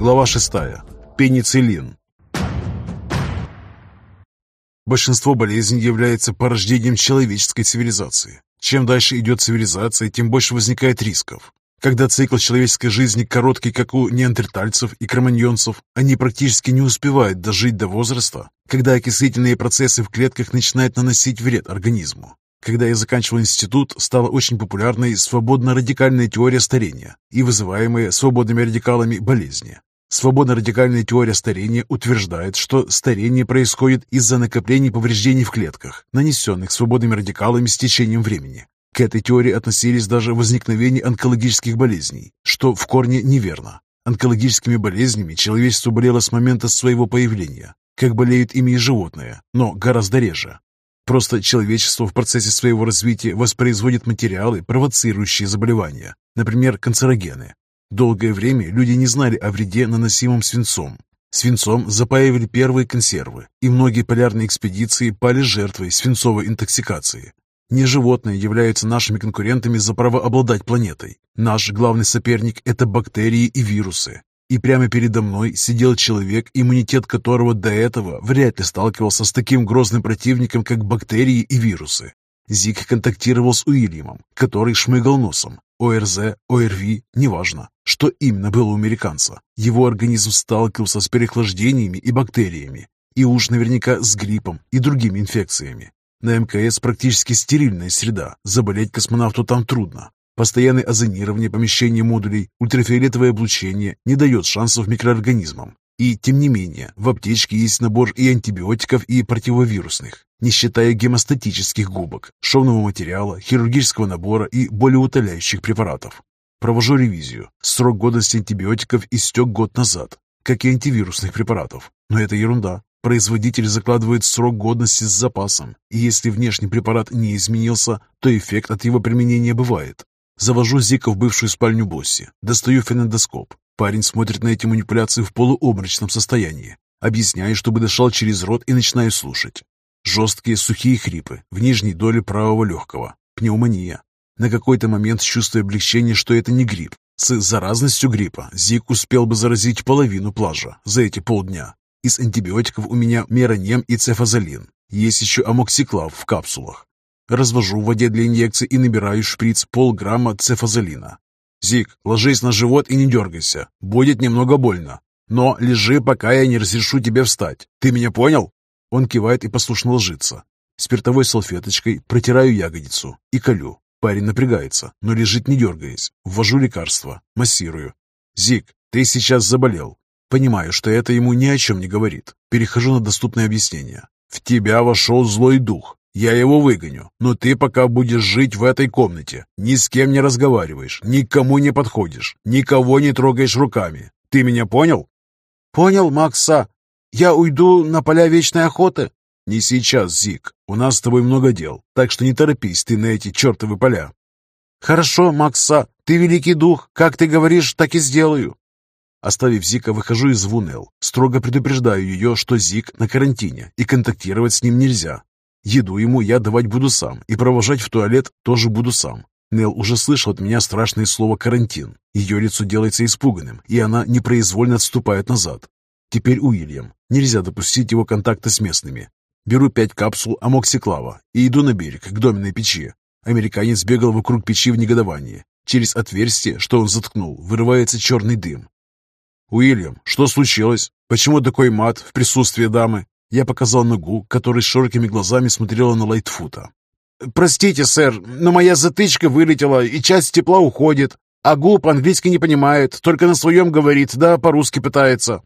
Глава 6. Пенициллин. Большинство болезней является порождением человеческой цивилизации. Чем дальше идет цивилизация, тем больше возникает рисков. Когда цикл человеческой жизни короткий, как у неандертальцев и кроманьонцев, они практически не успевают дожить до возраста, когда окислительные процессы в клетках начинают наносить вред организму. Когда я заканчивал институт, стала очень популярной свободно-радикальная теория старения и вызываемые свободными радикалами болезни. Свободно-радикальная теория старения утверждает, что старение происходит из-за накоплений повреждений в клетках, нанесенных свободными радикалами с течением времени. К этой теории относились даже возникновение онкологических болезней, что в корне неверно. Онкологическими болезнями человечество болело с момента своего появления, как болеют ими и животные, но гораздо реже. Просто человечество в процессе своего развития воспроизводит материалы, провоцирующие заболевания, например, канцерогены. Долгое время люди не знали о вреде, наносимом свинцом. Свинцом запаивали первые консервы, и многие полярные экспедиции пали жертвой свинцовой интоксикации. Не животные являются нашими конкурентами за право обладать планетой. Наш главный соперник – это бактерии и вирусы. И прямо передо мной сидел человек, иммунитет которого до этого вряд ли сталкивался с таким грозным противником, как бактерии и вирусы. Зик контактировал с Уильямом, который шмыгал носом. ОРЗ, ОРВИ, неважно, что именно было у американца. Его организм сталкивался с переохлаждениями и бактериями, и уж наверняка с гриппом и другими инфекциями. На МКС практически стерильная среда, заболеть космонавту там трудно. Постоянное озонирование помещения модулей, ультрафиолетовое облучение не дает шансов микроорганизмам. И, тем не менее, в аптечке есть набор и антибиотиков, и противовирусных, не считая гемостатических губок, шовного материала, хирургического набора и болеутоляющих препаратов. Провожу ревизию. Срок годности антибиотиков истек год назад, как и антивирусных препаратов. Но это ерунда. Производитель закладывает срок годности с запасом, и если внешний препарат не изменился, то эффект от его применения бывает. Завожу Зика в бывшую спальню Босси, достаю фенендоскоп. Парень смотрит на эти манипуляции в полуобморочном состоянии. Объясняю, чтобы дышал через рот и начинаю слушать. Жесткие сухие хрипы в нижней доле правого легкого. Пневмония. На какой-то момент чувствую облегчение, что это не грипп. С заразностью гриппа Зик успел бы заразить половину плажа за эти полдня. Из антибиотиков у меня меронем и цефазолин. Есть еще амоксиклав в капсулах. Развожу в воде для инъекций и набираю шприц полграмма цефазолина. «Зик, ложись на живот и не дергайся. Будет немного больно. Но лежи, пока я не разрешу тебе встать. Ты меня понял?» Он кивает и послушно ложится. Спиртовой салфеточкой протираю ягодицу и колю. Парень напрягается, но лежит не дергаясь. Ввожу лекарство, массирую. «Зик, ты сейчас заболел. Понимаю, что это ему ни о чем не говорит. Перехожу на доступное объяснение. В тебя вошел злой дух. Я его выгоню, но ты пока будешь жить в этой комнате. Ни с кем не разговариваешь, никому не подходишь, никого не трогаешь руками. Ты меня понял? Понял, Макса. Я уйду на поля вечной охоты? Не сейчас, Зик. У нас с тобой много дел, так что не торопись ты на эти чертовы поля. Хорошо, Макса. Ты великий дух. Как ты говоришь, так и сделаю. Оставив Зика, выхожу из Вунел. Строго предупреждаю ее, что Зик на карантине, и контактировать с ним нельзя. Еду ему я давать буду сам, и провожать в туалет тоже буду сам. Нел уже слышал от меня страшное слово «карантин». Ее лицо делается испуганным, и она непроизвольно отступает назад. Теперь Уильям. Нельзя допустить его контакта с местными. Беру пять капсул амоксиклава и иду на берег, к доменной печи. Американец бегал вокруг печи в негодовании. Через отверстие, что он заткнул, вырывается черный дым. «Уильям, что случилось? Почему такой мат в присутствии дамы?» Я показал ногу, которая широкими глазами смотрела на Лайтфута. «Простите, сэр, но моя затычка вылетела, и часть тепла уходит. А Губ английский не понимает, только на своем говорит, да по-русски пытается».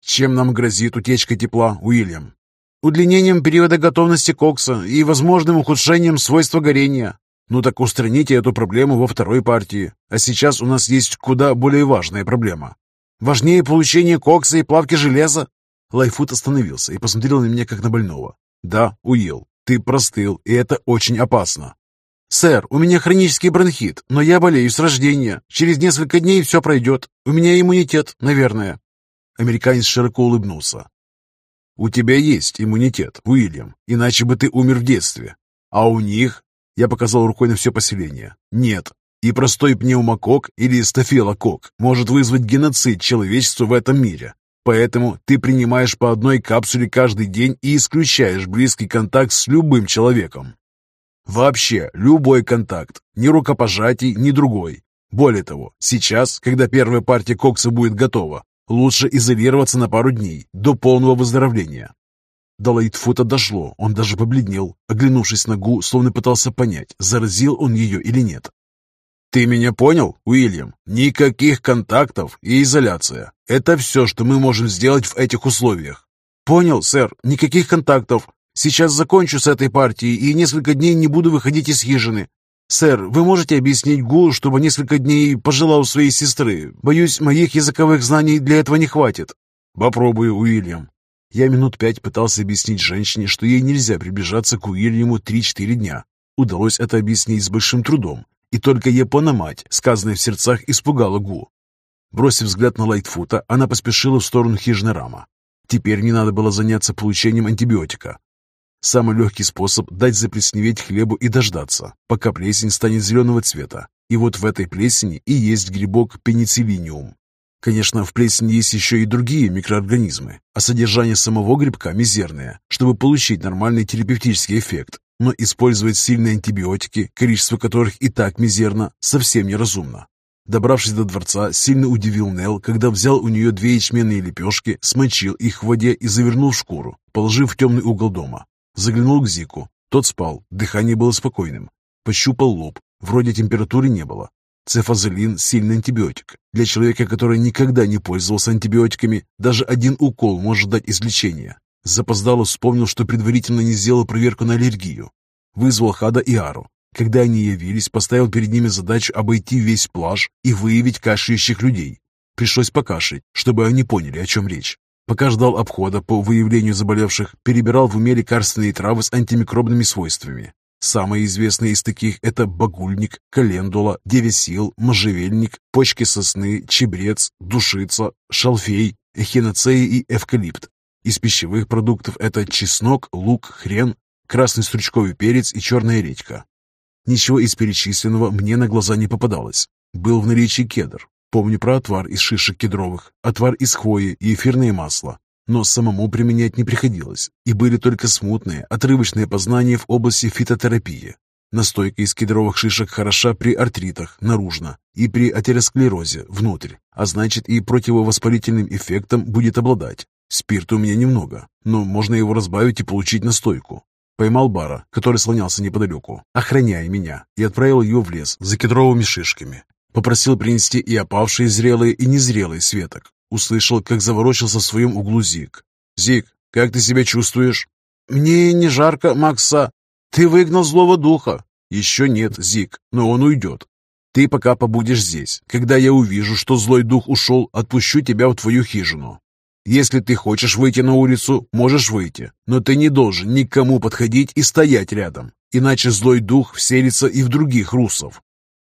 «Чем нам грозит утечка тепла, Уильям?» «Удлинением периода готовности кокса и возможным ухудшением свойства горения». «Ну так устраните эту проблему во второй партии. А сейчас у нас есть куда более важная проблема. Важнее получения кокса и плавки железа? Лайфут остановился и посмотрел на меня, как на больного. «Да, Уилл, ты простыл, и это очень опасно». «Сэр, у меня хронический бронхит, но я болею с рождения. Через несколько дней все пройдет. У меня иммунитет, наверное». Американец широко улыбнулся. «У тебя есть иммунитет, Уильям, иначе бы ты умер в детстве. А у них...» Я показал рукой на все поселение. «Нет, И простой пневмокок или стафилокок может вызвать геноцид человечества в этом мире. Поэтому ты принимаешь по одной капсуле каждый день и исключаешь близкий контакт с любым человеком. Вообще, любой контакт, ни рукопожатий, ни другой. Более того, сейчас, когда первая партия кокса будет готова, лучше изолироваться на пару дней, до полного выздоровления. До Лайтфута дошло, он даже побледнел, оглянувшись на Гу, словно пытался понять, заразил он ее или нет. «Ты меня понял, Уильям? Никаких контактов и изоляция. Это все, что мы можем сделать в этих условиях». «Понял, сэр. Никаких контактов. Сейчас закончу с этой партией и несколько дней не буду выходить из хижины. Сэр, вы можете объяснить Гу, чтобы несколько дней пожила у своей сестры? Боюсь, моих языковых знаний для этого не хватит». «Попробую, Уильям». Я минут пять пытался объяснить женщине, что ей нельзя приближаться к Уильяму 3-4 дня. Удалось это объяснить с большим трудом, и только япона-мать, сказанная в сердцах, испугала Гу. Бросив взгляд на Лайтфута, она поспешила в сторону хижины Рама. Теперь не надо было заняться получением антибиотика. Самый легкий способ – дать заплесневеть хлебу и дождаться, пока плесень станет зеленого цвета. И вот в этой плесени и есть грибок пенициллиниум. Конечно, в плесени есть еще и другие микроорганизмы, а содержание самого грибка мизерное. Чтобы получить нормальный терапевтический эффект, но использовать сильные антибиотики, количество которых и так мизерно, совсем неразумно. Добравшись до дворца, сильно удивил Нел, когда взял у нее две ячменные лепешки, смочил их в воде и завернул в шкуру, положив в темный угол дома. Заглянул к Зику. Тот спал, дыхание было спокойным. Пощупал лоб, вроде температуры не было. Цефазолин – сильный антибиотик. Для человека, который никогда не пользовался антибиотиками, даже один укол может дать излечение. Запоздало вспомнил, что предварительно не сделал проверку на аллергию. Вызвал Хада и Ару. Когда они явились, поставил перед ними задачу обойти весь плаж и выявить кашляющих людей. Пришлось покашлять, чтобы они поняли, о чем речь. Пока ждал обхода по выявлению заболевших, перебирал в уме лекарственные травы с антимикробными свойствами. Самые известные из таких – это багульник, календула, девесил, можжевельник, почки сосны, чебрец, душица, шалфей, эхиноцея и эвкалипт. Из пищевых продуктов это чеснок, лук, хрен, красный стручковый перец и черная редька. Ничего из перечисленного мне на глаза не попадалось. Был в наличии кедр. Помню про отвар из шишек кедровых, отвар из хвои и эфирное масло. Но самому применять не приходилось, и были только смутные, отрывочные познания в области фитотерапии. Настойка из кедровых шишек хороша при артритах, наружно, и при атеросклерозе, внутрь, а значит и противовоспалительным эффектом будет обладать. Спирта у меня немного, но можно его разбавить и получить настойку. Поймал бара, который слонялся неподалеку, охраняя меня, и отправил его в лес за кедровыми шишками. Попросил принести и опавшие зрелые, и незрелые светок. Услышал, как заворочился в своем углу Зик. «Зик, как ты себя чувствуешь?» «Мне не жарко, Макса. Ты выгнал злого духа». «Еще нет, Зик, но он уйдет. Ты пока побудешь здесь. Когда я увижу, что злой дух ушел, отпущу тебя в твою хижину. Если ты хочешь выйти на улицу, можешь выйти, но ты не должен никому подходить и стоять рядом, иначе злой дух вселится и в других русов.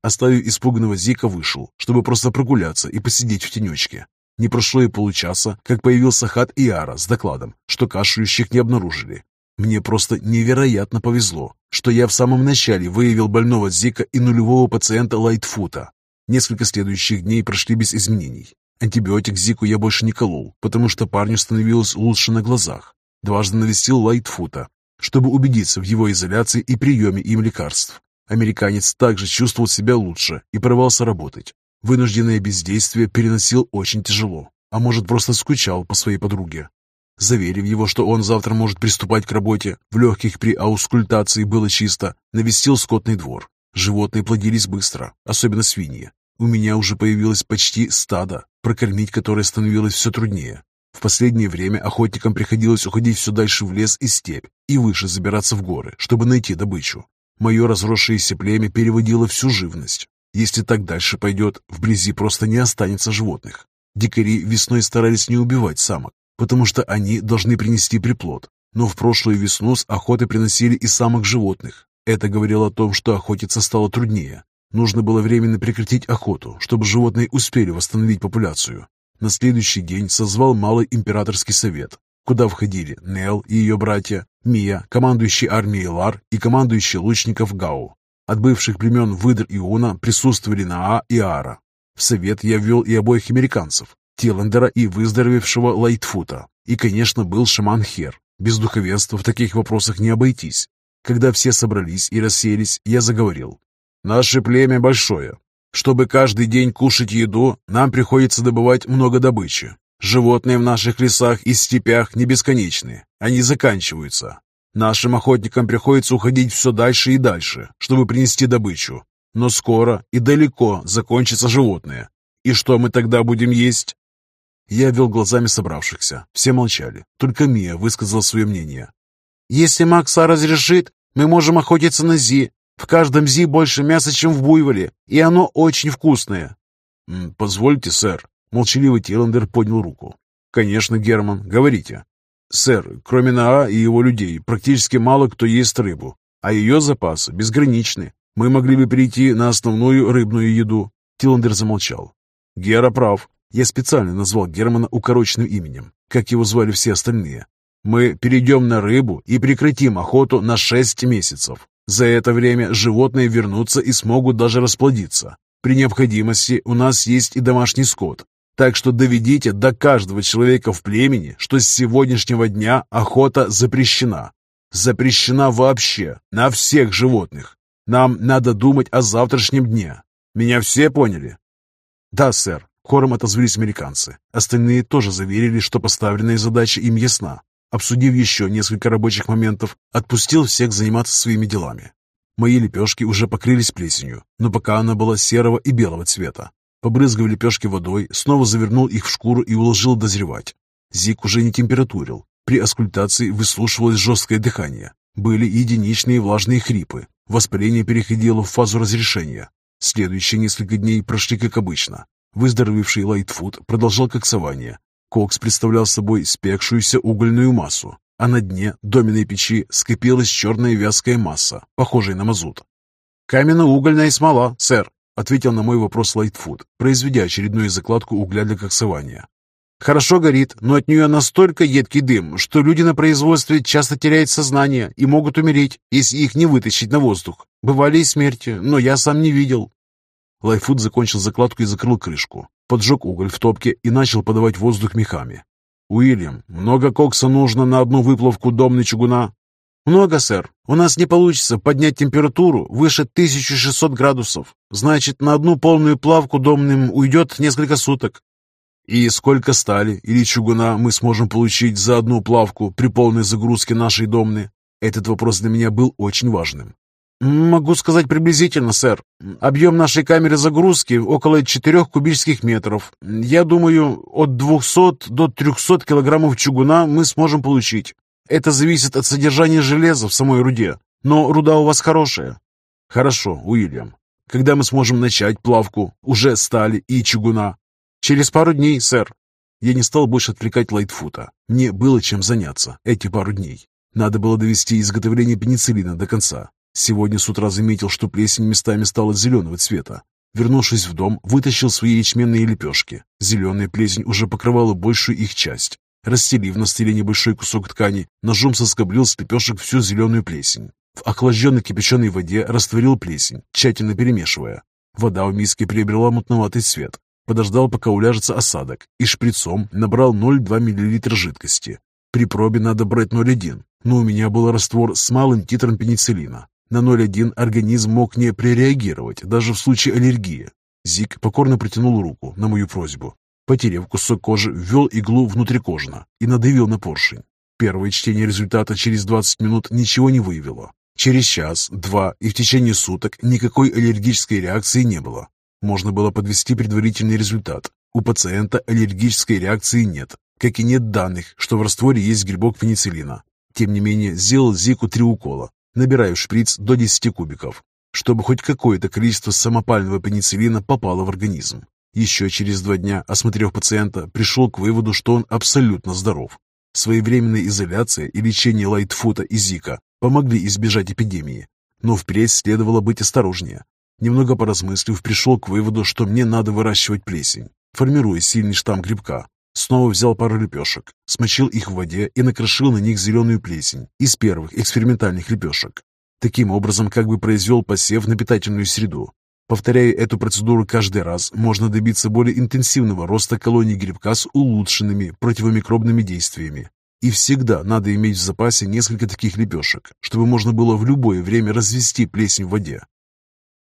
Оставив испуганного Зика, вышел, чтобы просто прогуляться и посидеть в тенечке. Не прошло и получаса, как появился Хат и Ара с докладом, что кашляющих не обнаружили. Мне просто невероятно повезло, что я в самом начале выявил больного Зика и нулевого пациента Лайтфута. Несколько следующих дней прошли без изменений. Антибиотик Зику я больше не колол, потому что парню становилось лучше на глазах. Дважды навестил Лайтфута, чтобы убедиться в его изоляции и приеме им лекарств. Американец также чувствовал себя лучше и порывался работать. Вынужденное бездействие переносил очень тяжело, а может просто скучал по своей подруге. Заверив его, что он завтра может приступать к работе, в легких при аускультации было чисто, навестил скотный двор. Животные плодились быстро, особенно свиньи. У меня уже появилось почти стадо, прокормить которое становилось все труднее. В последнее время охотникам приходилось уходить все дальше в лес и степь и выше забираться в горы, чтобы найти добычу. Мое разросшееся племя переводило всю живность. Если так дальше пойдет, вблизи просто не останется животных. Дикари весной старались не убивать самок, потому что они должны принести приплод. Но в прошлую весну с охоты приносили и самых животных. Это говорило о том, что охотиться стало труднее. Нужно было временно прекратить охоту, чтобы животные успели восстановить популяцию. На следующий день созвал Малый Императорский совет, куда входили Нел и ее братья, Мия, командующий армией Лар и командующий лучников Гау. От бывших племен Выдр и Уна присутствовали Наа и Ара. В совет я ввел и обоих американцев, Тиллендера и выздоровевшего Лайтфута. И, конечно, был шаман Хер. Без духовенства в таких вопросах не обойтись. Когда все собрались и расселись, я заговорил. «Наше племя большое. Чтобы каждый день кушать еду, нам приходится добывать много добычи. Животные в наших лесах и степях не бесконечны, они заканчиваются. Нашим охотникам приходится уходить все дальше и дальше, чтобы принести добычу. Но скоро и далеко закончатся животные. И что мы тогда будем есть? Я вел глазами собравшихся. Все молчали. Только Мия высказала свое мнение. «Если Макса разрешит, мы можем охотиться на Зи. В каждом Зи больше мяса, чем в буйволе, и оно очень вкусное». «Позвольте, сэр». Молчаливый Тиландер поднял руку. «Конечно, Герман, говорите». «Сэр, кроме Наа и его людей, практически мало кто ест рыбу, а ее запасы безграничны. Мы могли бы перейти на основную рыбную еду». Тиландер замолчал. «Гера прав. Я специально назвал Германа укороченным именем, как его звали все остальные. Мы перейдем на рыбу и прекратим охоту на шесть месяцев. За это время животные вернутся и смогут даже расплодиться. При необходимости у нас есть и домашний скот. Так что доведите до каждого человека в племени, что с сегодняшнего дня охота запрещена. Запрещена вообще, на всех животных. Нам надо думать о завтрашнем дне. Меня все поняли? Да, сэр. Хором отозвались американцы. Остальные тоже заверили, что поставленная задача им ясна. Обсудив еще несколько рабочих моментов, отпустил всех заниматься своими делами. Мои лепешки уже покрылись плесенью, но пока она была серого и белого цвета. Побрызгав лепешки водой, снова завернул их в шкуру и уложил дозревать. Зик уже не температурил. При аскультации выслушивалось жесткое дыхание. Были единичные влажные хрипы. Воспаление переходило в фазу разрешения. Следующие несколько дней прошли как обычно. Выздоровевший Лайтфуд продолжал коксование. Кокс представлял собой спекшуюся угольную массу, а на дне доменной печи скопилась черная вязкая масса, похожая на мазут. «Каменно-угольная смола, сэр», — ответил на мой вопрос Лайтфуд, произведя очередную закладку угля для коксования. «Хорошо горит, но от нее настолько едкий дым, что люди на производстве часто теряют сознание и могут умереть, если их не вытащить на воздух. Бывали и смерти, но я сам не видел. Лайфуд закончил закладку и закрыл крышку. Поджег уголь в топке и начал подавать воздух мехами. «Уильям, много кокса нужно на одну выплавку домной чугуна?» «Много, сэр. У нас не получится поднять температуру выше 1600 градусов. Значит, на одну полную плавку домным уйдет несколько суток». «И сколько стали или чугуна мы сможем получить за одну плавку при полной загрузке нашей домны?» Этот вопрос для меня был очень важным. «Могу сказать приблизительно, сэр. Объем нашей камеры загрузки около 4 кубических метров. Я думаю, от 200 до 300 килограммов чугуна мы сможем получить. Это зависит от содержания железа в самой руде. Но руда у вас хорошая». «Хорошо, Уильям. Когда мы сможем начать плавку уже стали и чугуна?» «Через пару дней, сэр». Я не стал больше отвлекать Лайтфута. Мне было чем заняться эти пару дней. Надо было довести изготовление пенициллина до конца. Сегодня с утра заметил, что плесень местами стала зеленого цвета. Вернувшись в дом, вытащил свои ячменные лепешки. Зеленая плесень уже покрывала большую их часть. Расстелив на столе небольшой кусок ткани, ножом соскоблил с лепешек всю зеленую плесень. В охлажденной кипяченой воде растворил плесень, тщательно перемешивая. Вода в миске приобрела мутноватый цвет. Подождал, пока уляжется осадок, и шприцом набрал 0,2 мл жидкости. При пробе надо брать 0,1, но у меня был раствор с малым титром пенициллина. На 0,1 организм мог не пререагировать, даже в случае аллергии. Зик покорно протянул руку на мою просьбу. Потерев кусок кожи, ввел иглу внутрикожно и надавил на поршень. Первое чтение результата через 20 минут ничего не выявило. Через час, два и в течение суток никакой аллергической реакции не было. Можно было подвести предварительный результат. У пациента аллергической реакции нет, как и нет данных, что в растворе есть грибок пенициллина. Тем не менее, сделал Зику три укола, Набираю шприц до 10 кубиков, чтобы хоть какое-то количество самопального пенициллина попало в организм. Еще через два дня, осмотрев пациента, пришел к выводу, что он абсолютно здоров. Своевременная изоляция и лечение лайтфута и зика помогли избежать эпидемии. Но впредь следовало быть осторожнее. Немного поразмыслив, пришел к выводу, что мне надо выращивать плесень, формируя сильный штамм грибка, Снова взял пару лепешек, смочил их в воде и накрошил на них зеленую плесень из первых экспериментальных лепешек. Таким образом, как бы произвел посев на питательную среду. Повторяя эту процедуру каждый раз, можно добиться более интенсивного роста колоний грибка с улучшенными противомикробными действиями. И всегда надо иметь в запасе несколько таких лепешек, чтобы можно было в любое время развести плесень в воде.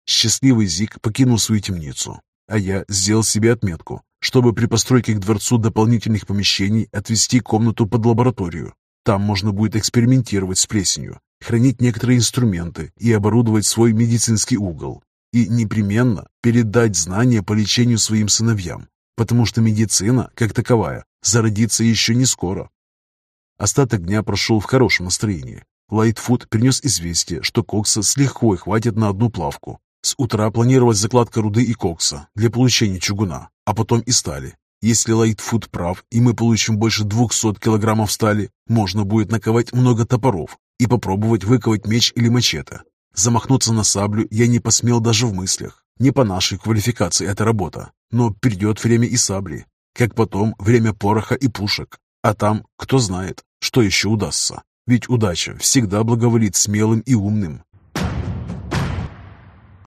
Счастливый Зик покинул свою темницу, а я сделал себе отметку, чтобы при постройке к дворцу дополнительных помещений отвести комнату под лабораторию. Там можно будет экспериментировать с плесенью, хранить некоторые инструменты и оборудовать свой медицинский угол. И непременно передать знания по лечению своим сыновьям, потому что медицина, как таковая, зародится еще не скоро. Остаток дня прошел в хорошем настроении. Лайтфуд принес известие, что кокса с лихвой хватит на одну плавку. С утра планировалась закладка руды и кокса для получения чугуна, а потом и стали. Если Лайтфуд прав, и мы получим больше 200 килограммов стали, можно будет наковать много топоров и попробовать выковать меч или мачете. Замахнуться на саблю я не посмел даже в мыслях. Не по нашей квалификации эта работа, но придет время и сабли, как потом время пороха и пушек. А там, кто знает, что еще удастся. Ведь удача всегда благоволит смелым и умным.